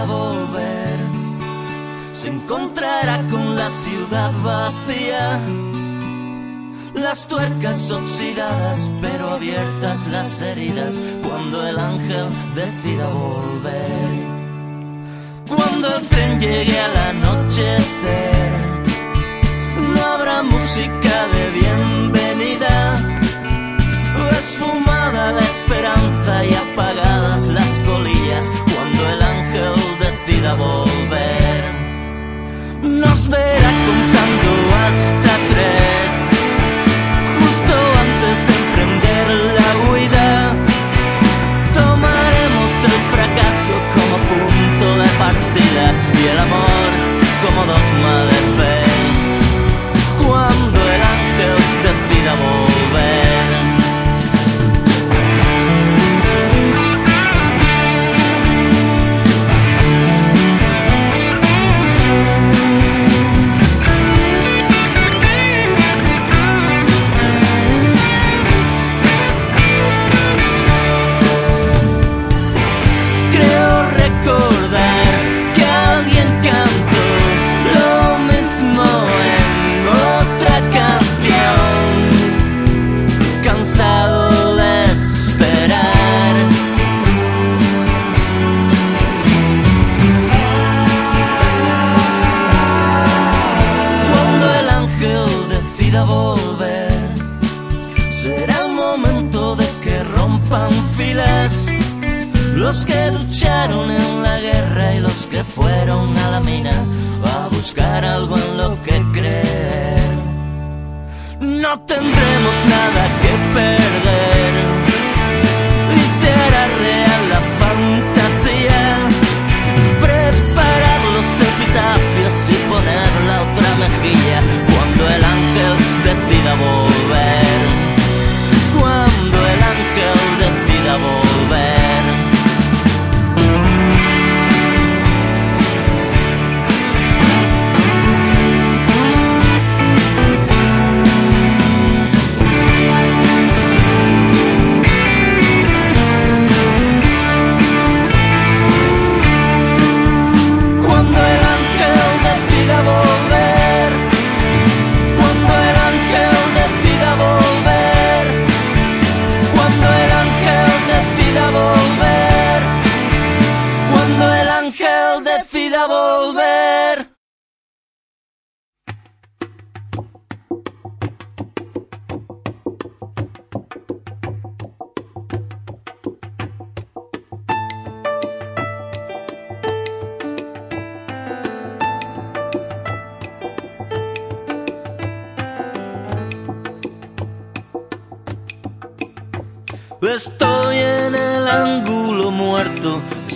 Volver, se encontrará con la ciudad vacía. Las tuercas oxidadas, pero abiertas las heridas, cuando el ángel decida volver. Cuando el tren llegue al anochecer, no habrá música de bienvenida esfumada la esperanza y apagadas decida volver. Nos verá contando hasta tres, justo antes de emprender la huida. Tomaremos el fracaso como punto de partida y el amor como dogma de fe. Cuando el ángel decida volver.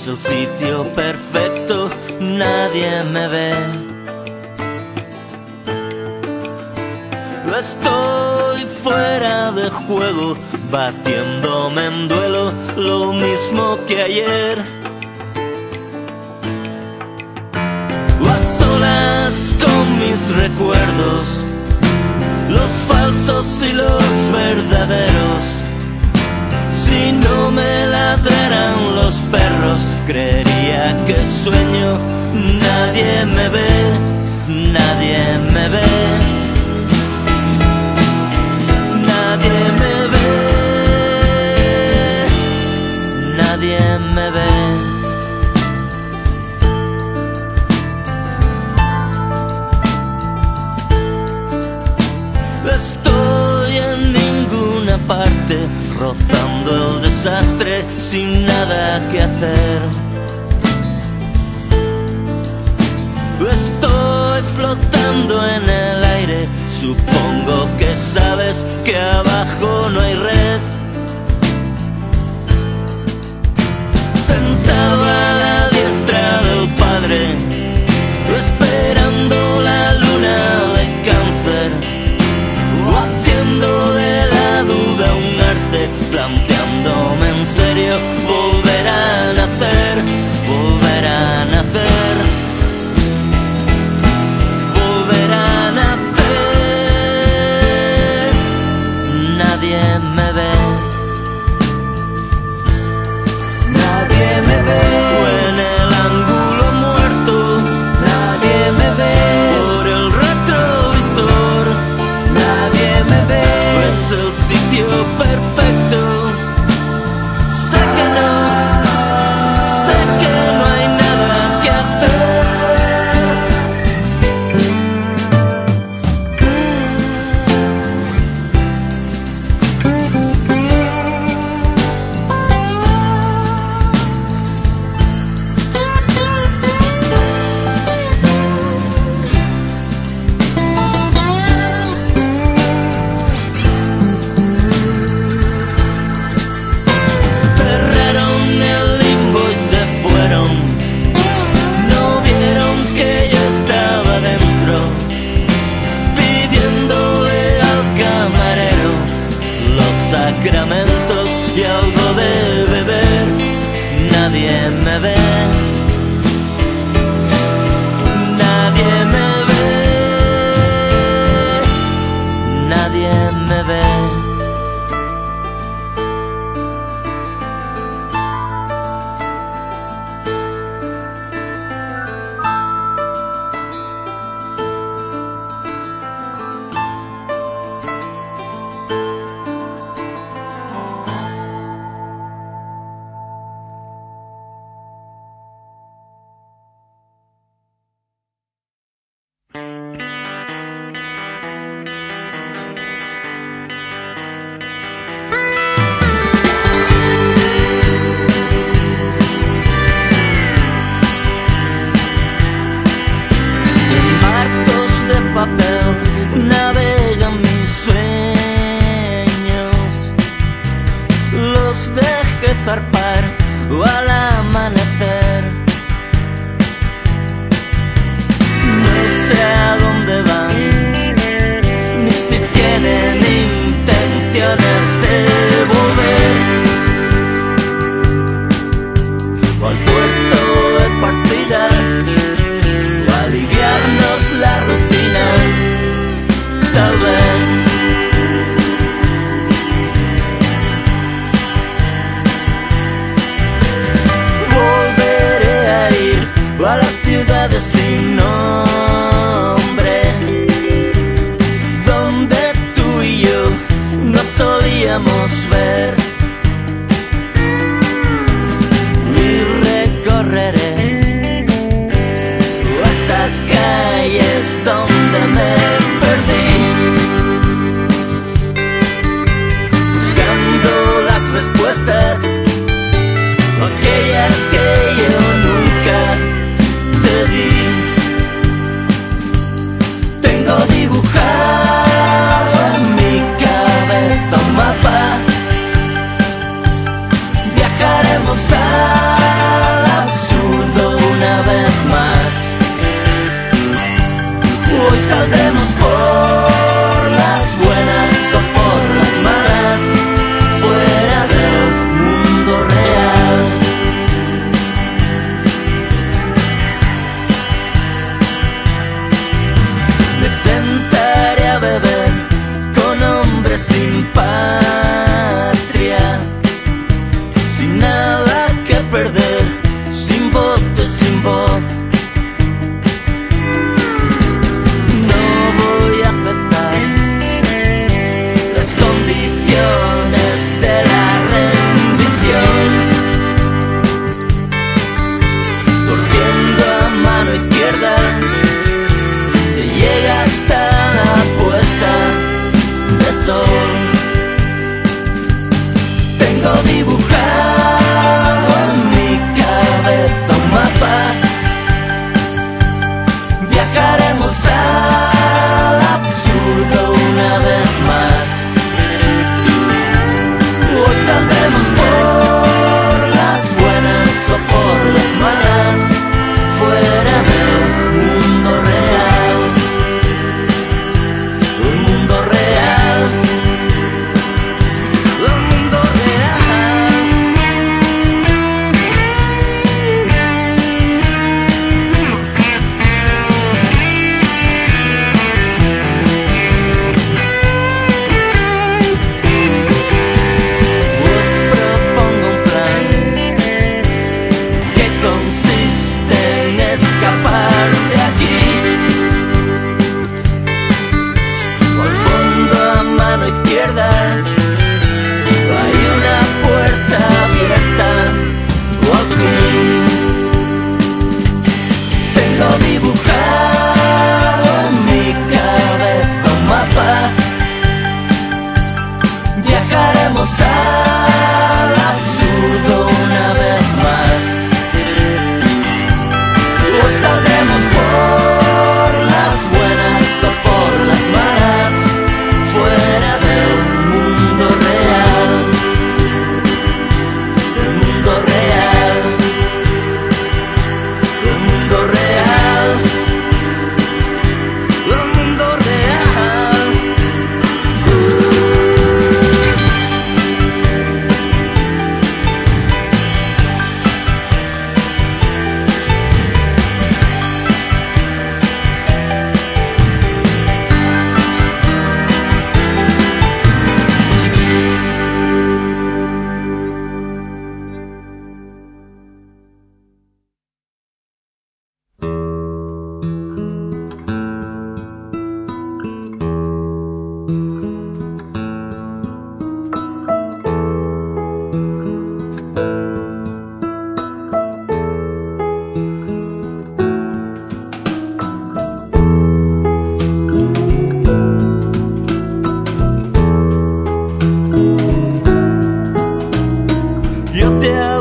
El sitio perfecto, nadie me ve. Estoy fuera de juego, batiéndome en duelo, lo mismo que ayer. A solas con mis recuerdos, los falsos y los verdaderos. Si no me ladraran los perros, creería que sueño. Nadie me ve, nadie me ve. Nadie me ve, nadie me ve. Estoy en ninguna parte, rozando el desastre sin nada que hacer. Estoy flotando en el aire, supongo que sabes que abajo no hay red.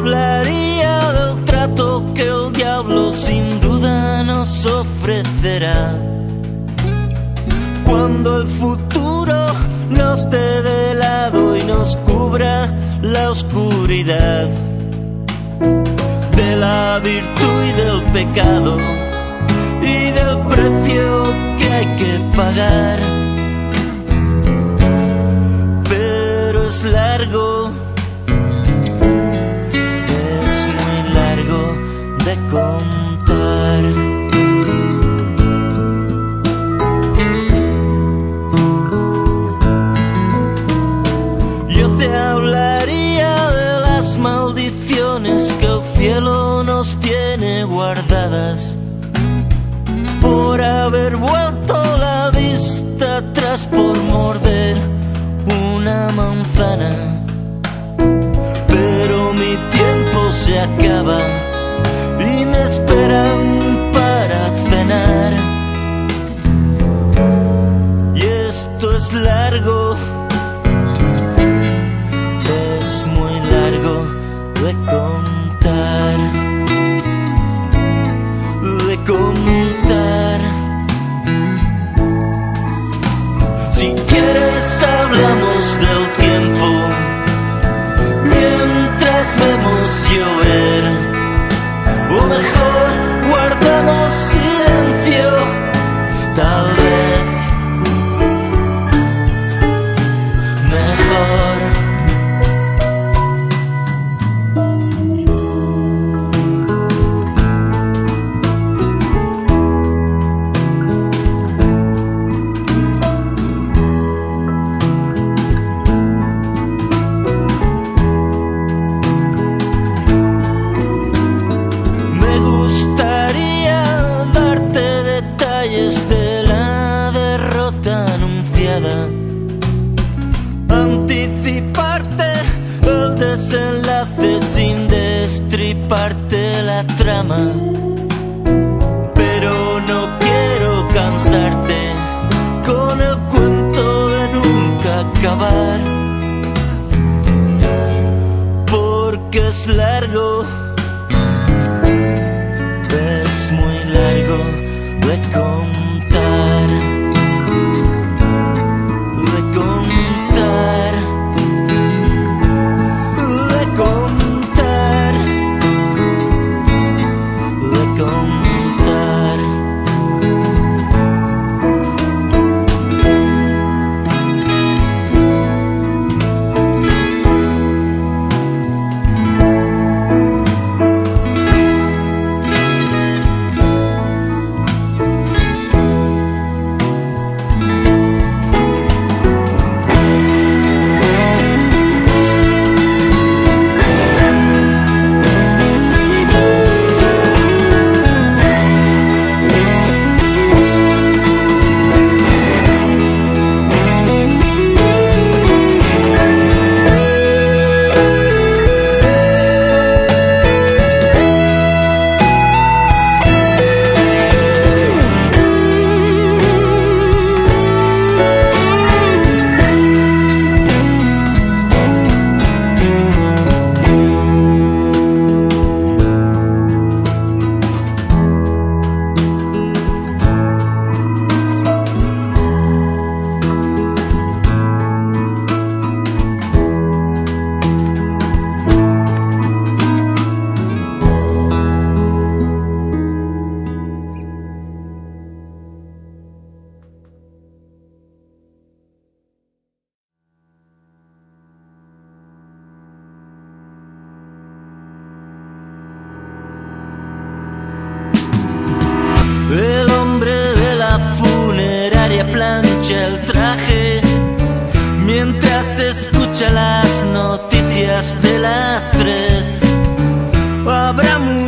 Hablaría del trato que el diablo sin duda nos ofrecerá. Cuando el futuro nos dé de lado y nos cubra la oscuridad de la virtud y del pecado y del precio que hay que pagar. Pero es largo, por morder una manzana. Pero mi tiempo se acaba y me esperan para cenar. Y esto es largo,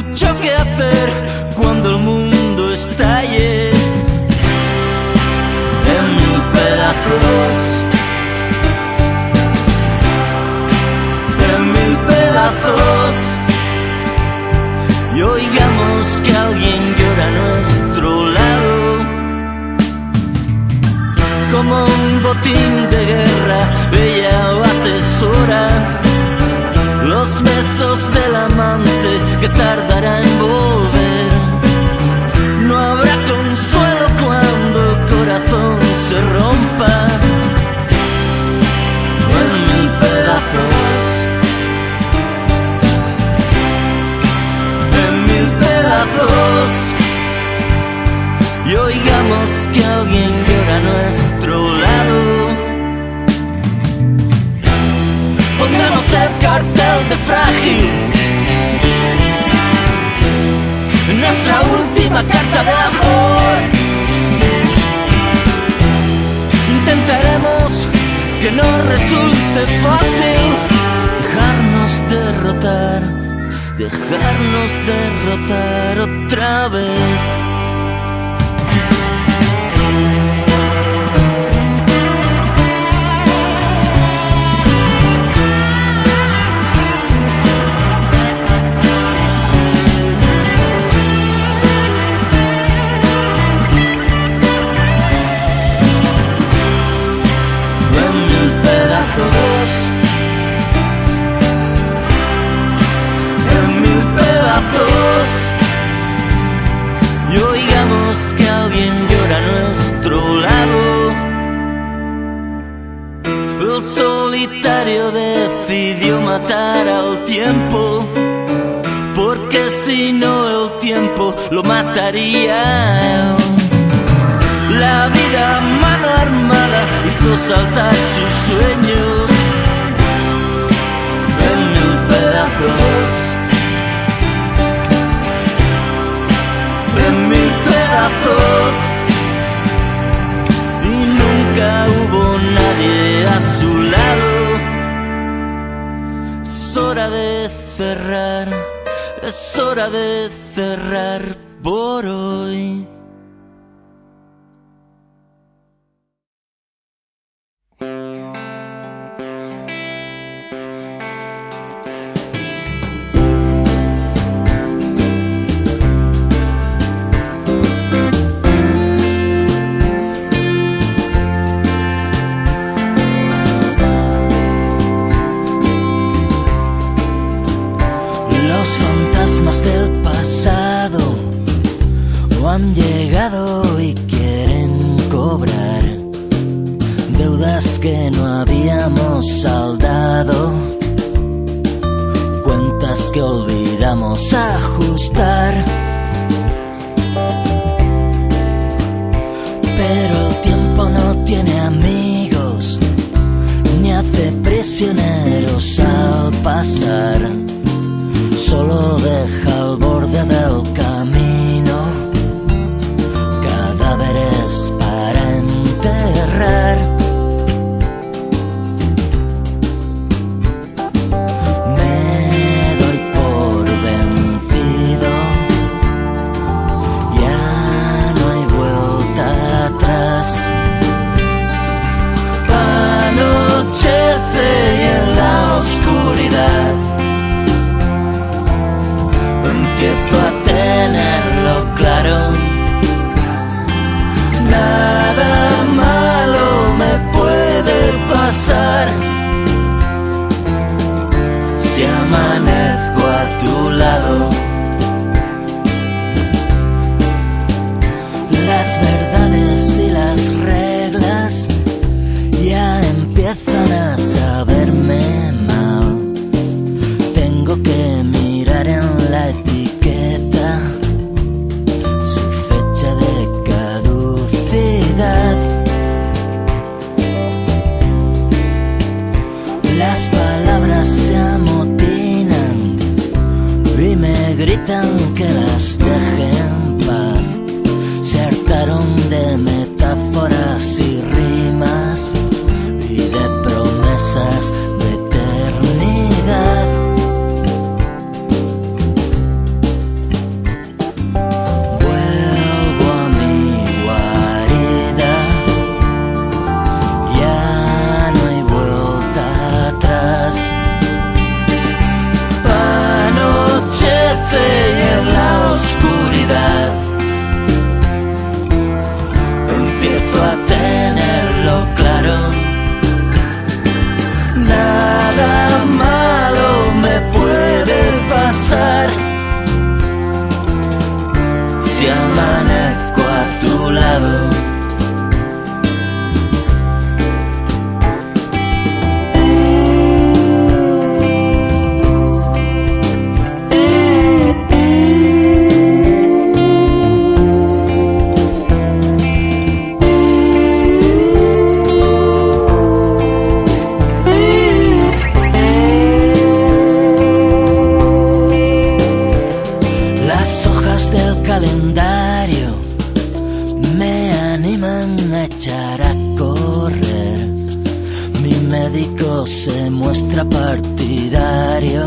mucho que hacer cuando el mundo estalle en mil pedazos. En mil pedazos y oigamos que alguien llora a nuestro lado. Como un botín de guerra, ella atesora los besos del amante que tardará en volver. No habrá consuelo cuando el corazón se rompa en mil pedazos. En mil pedazos. Y oigamos que alguien llora a nuestro lado. Pondremos el cartel de frágil. Nuestra última carta de amor. Intentaremos que no resulte fácil dejarnos derrotar, dejarnos derrotar otra vez. Del pasado o han llegado y quieren cobrar deudas que no habíamos saldado, cuentas que olvidamos ajustar. Pero el tiempo no tiene amigos, ni hace prisioneros al pasar solo deja si calendario me animan a echar a correr. Mi médico se muestra partidario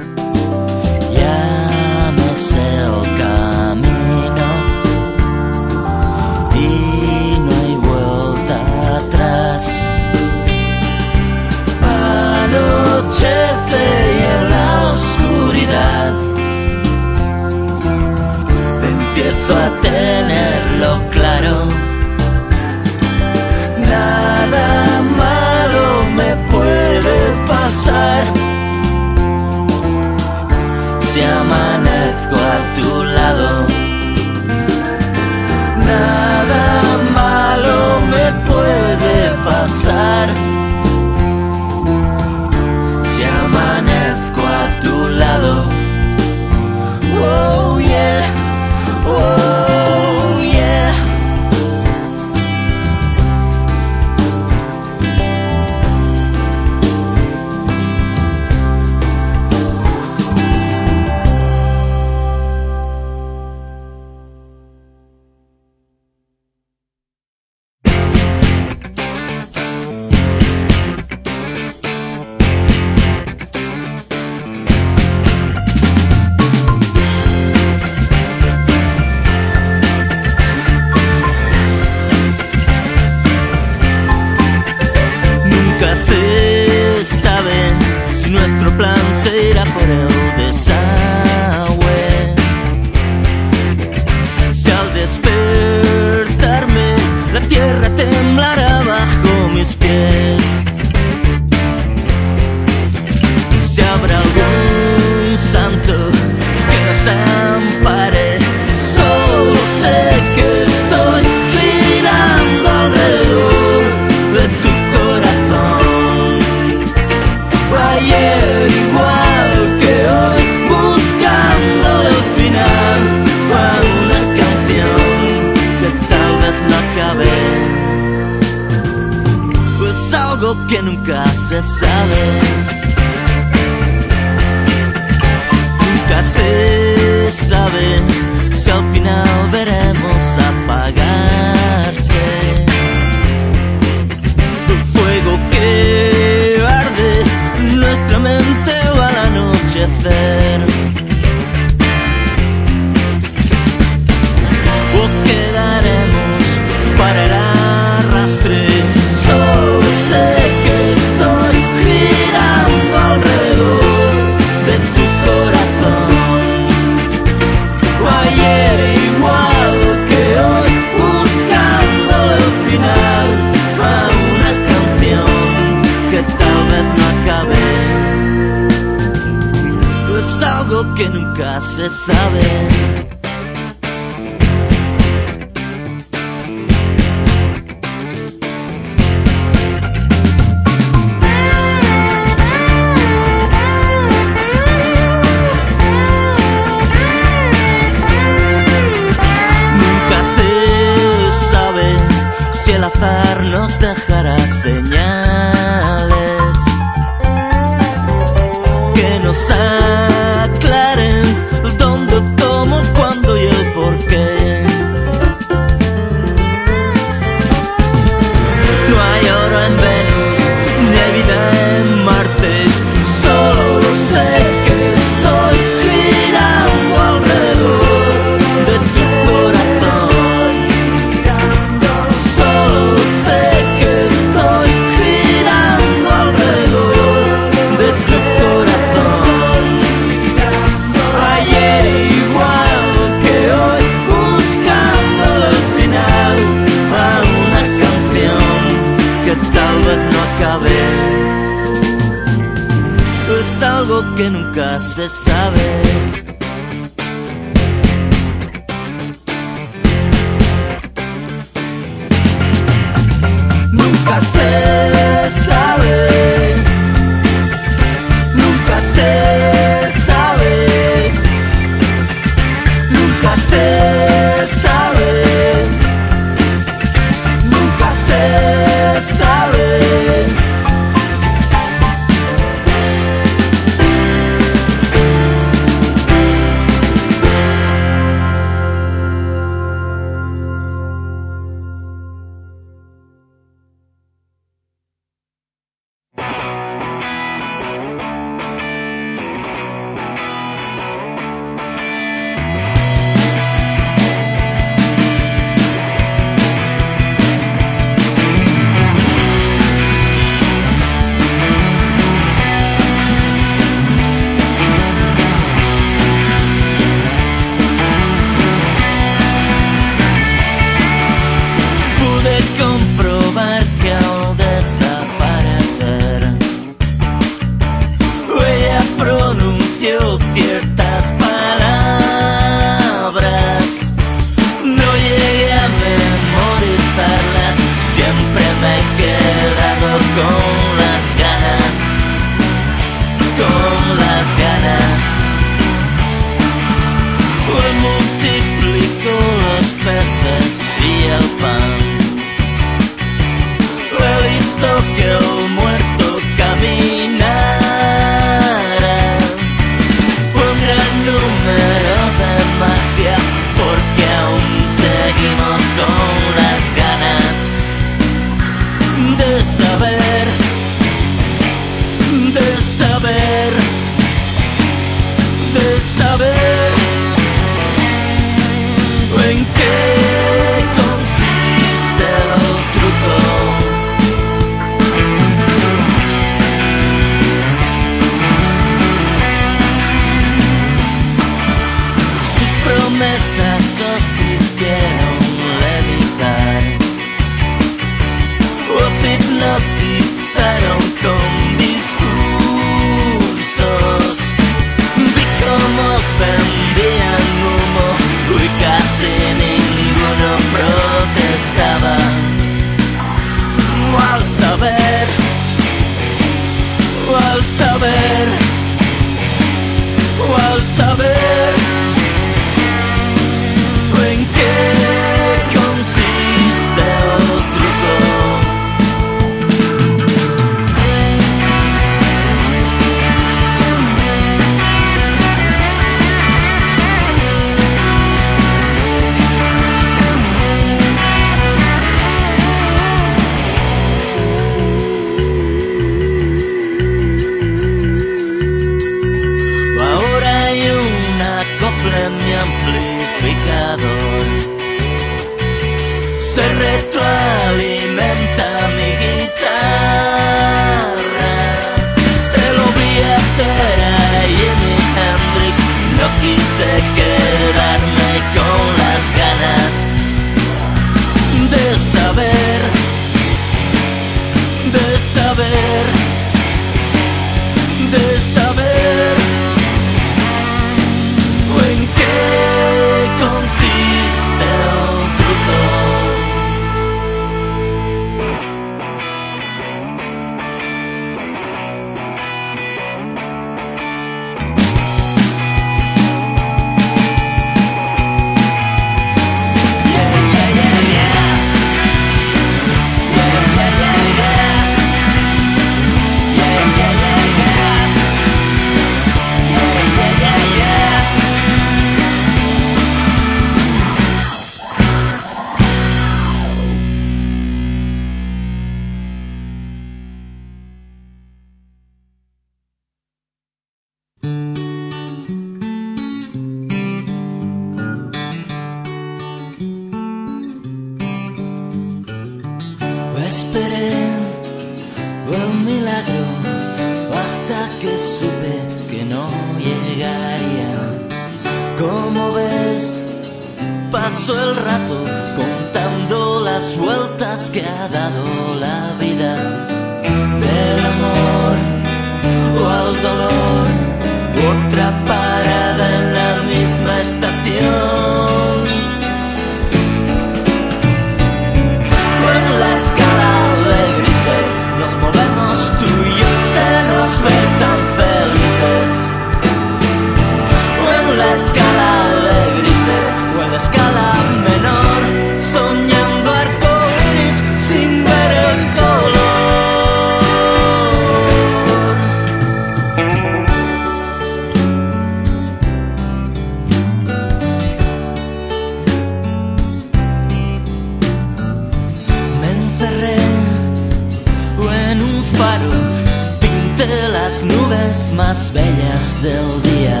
del día.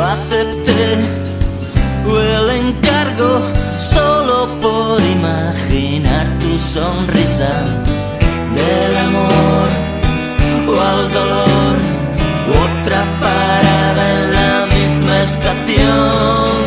Acepté el encargo solo por imaginar tu sonrisa del amor o al dolor. Otra parada en la misma estación.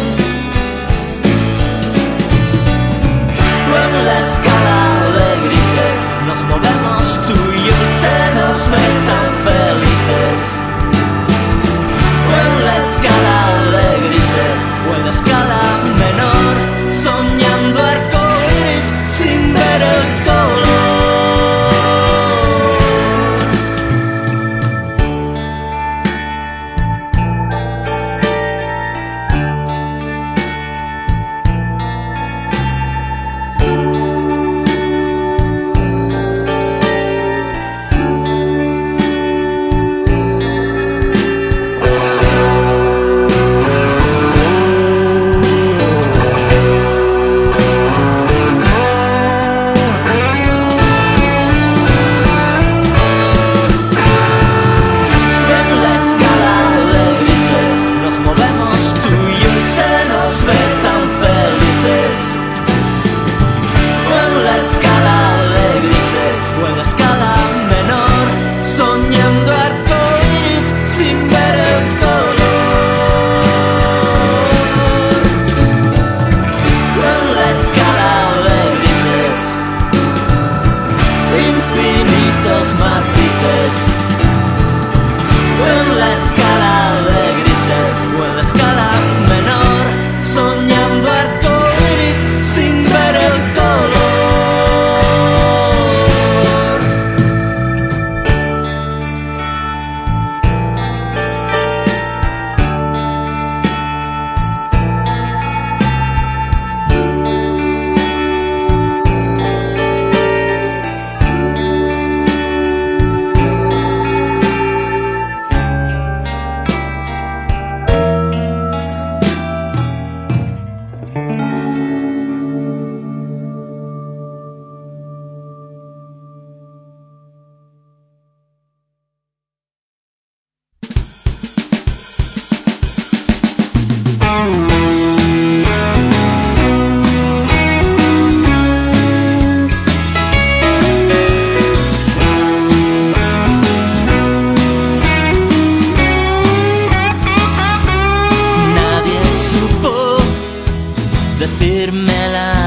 decírmela.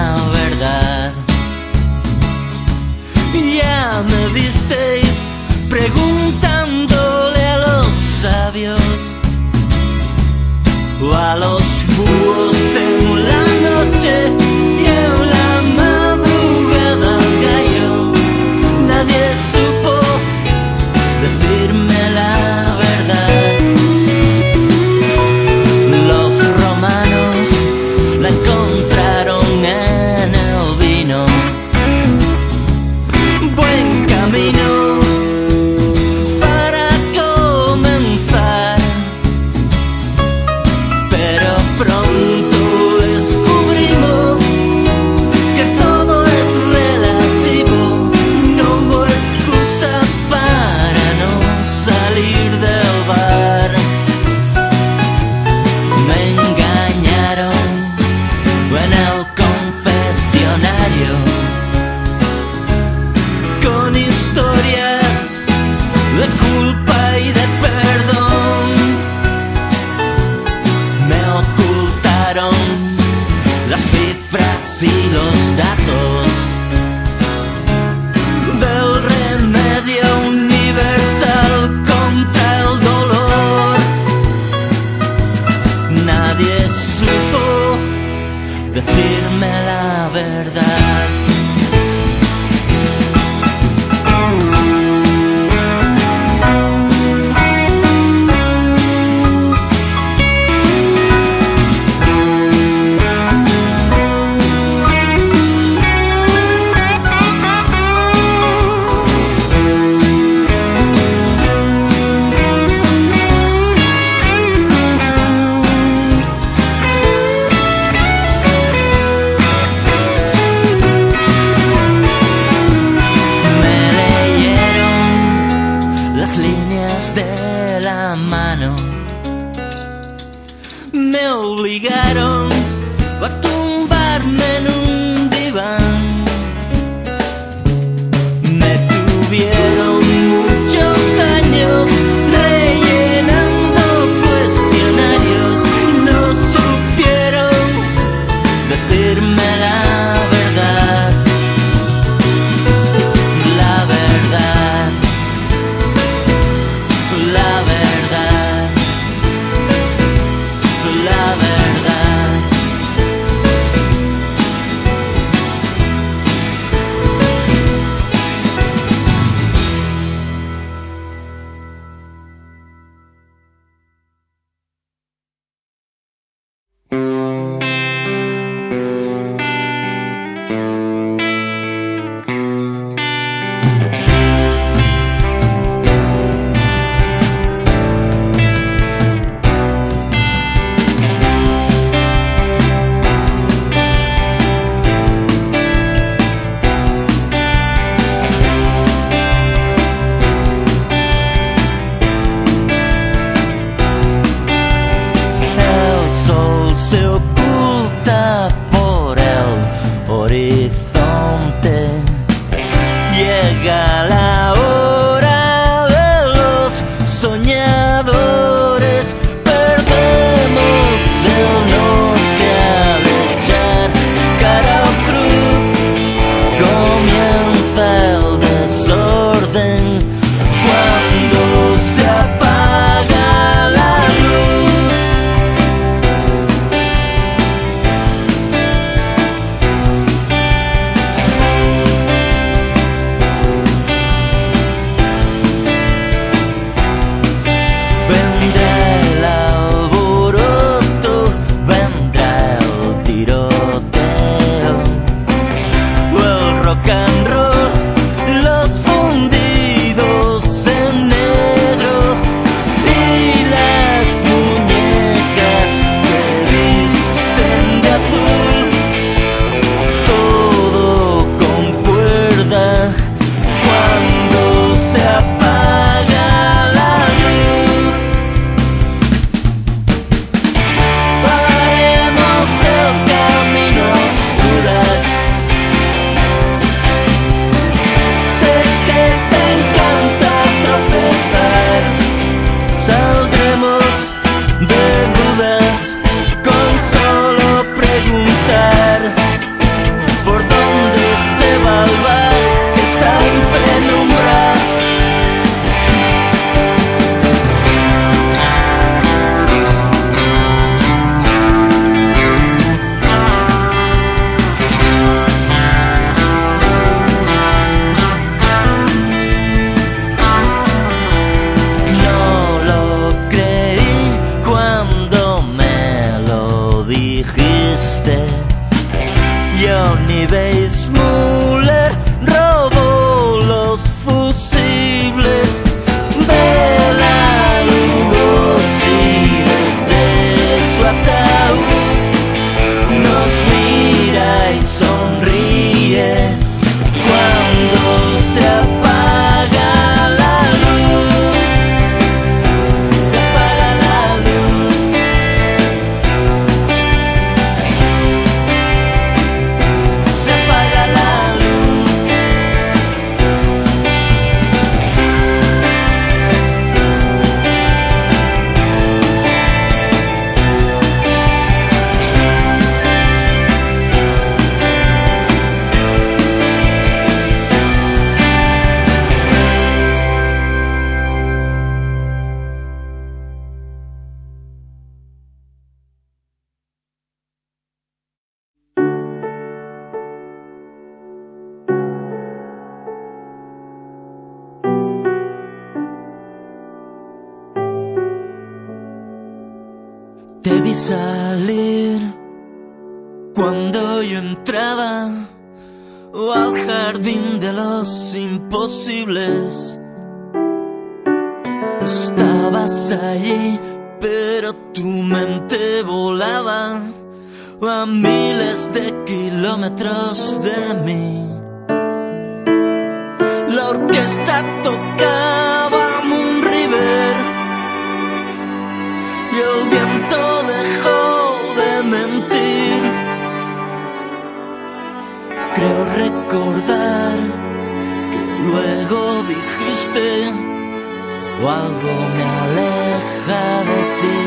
Decirme la verdad. salir. Cuando yo entraba al jardín de los imposibles, estabas allí, pero tu mente volaba a miles de kilómetros de mí. La orquesta tocaba Creo recordar que luego dijiste o algo me aleja de ti.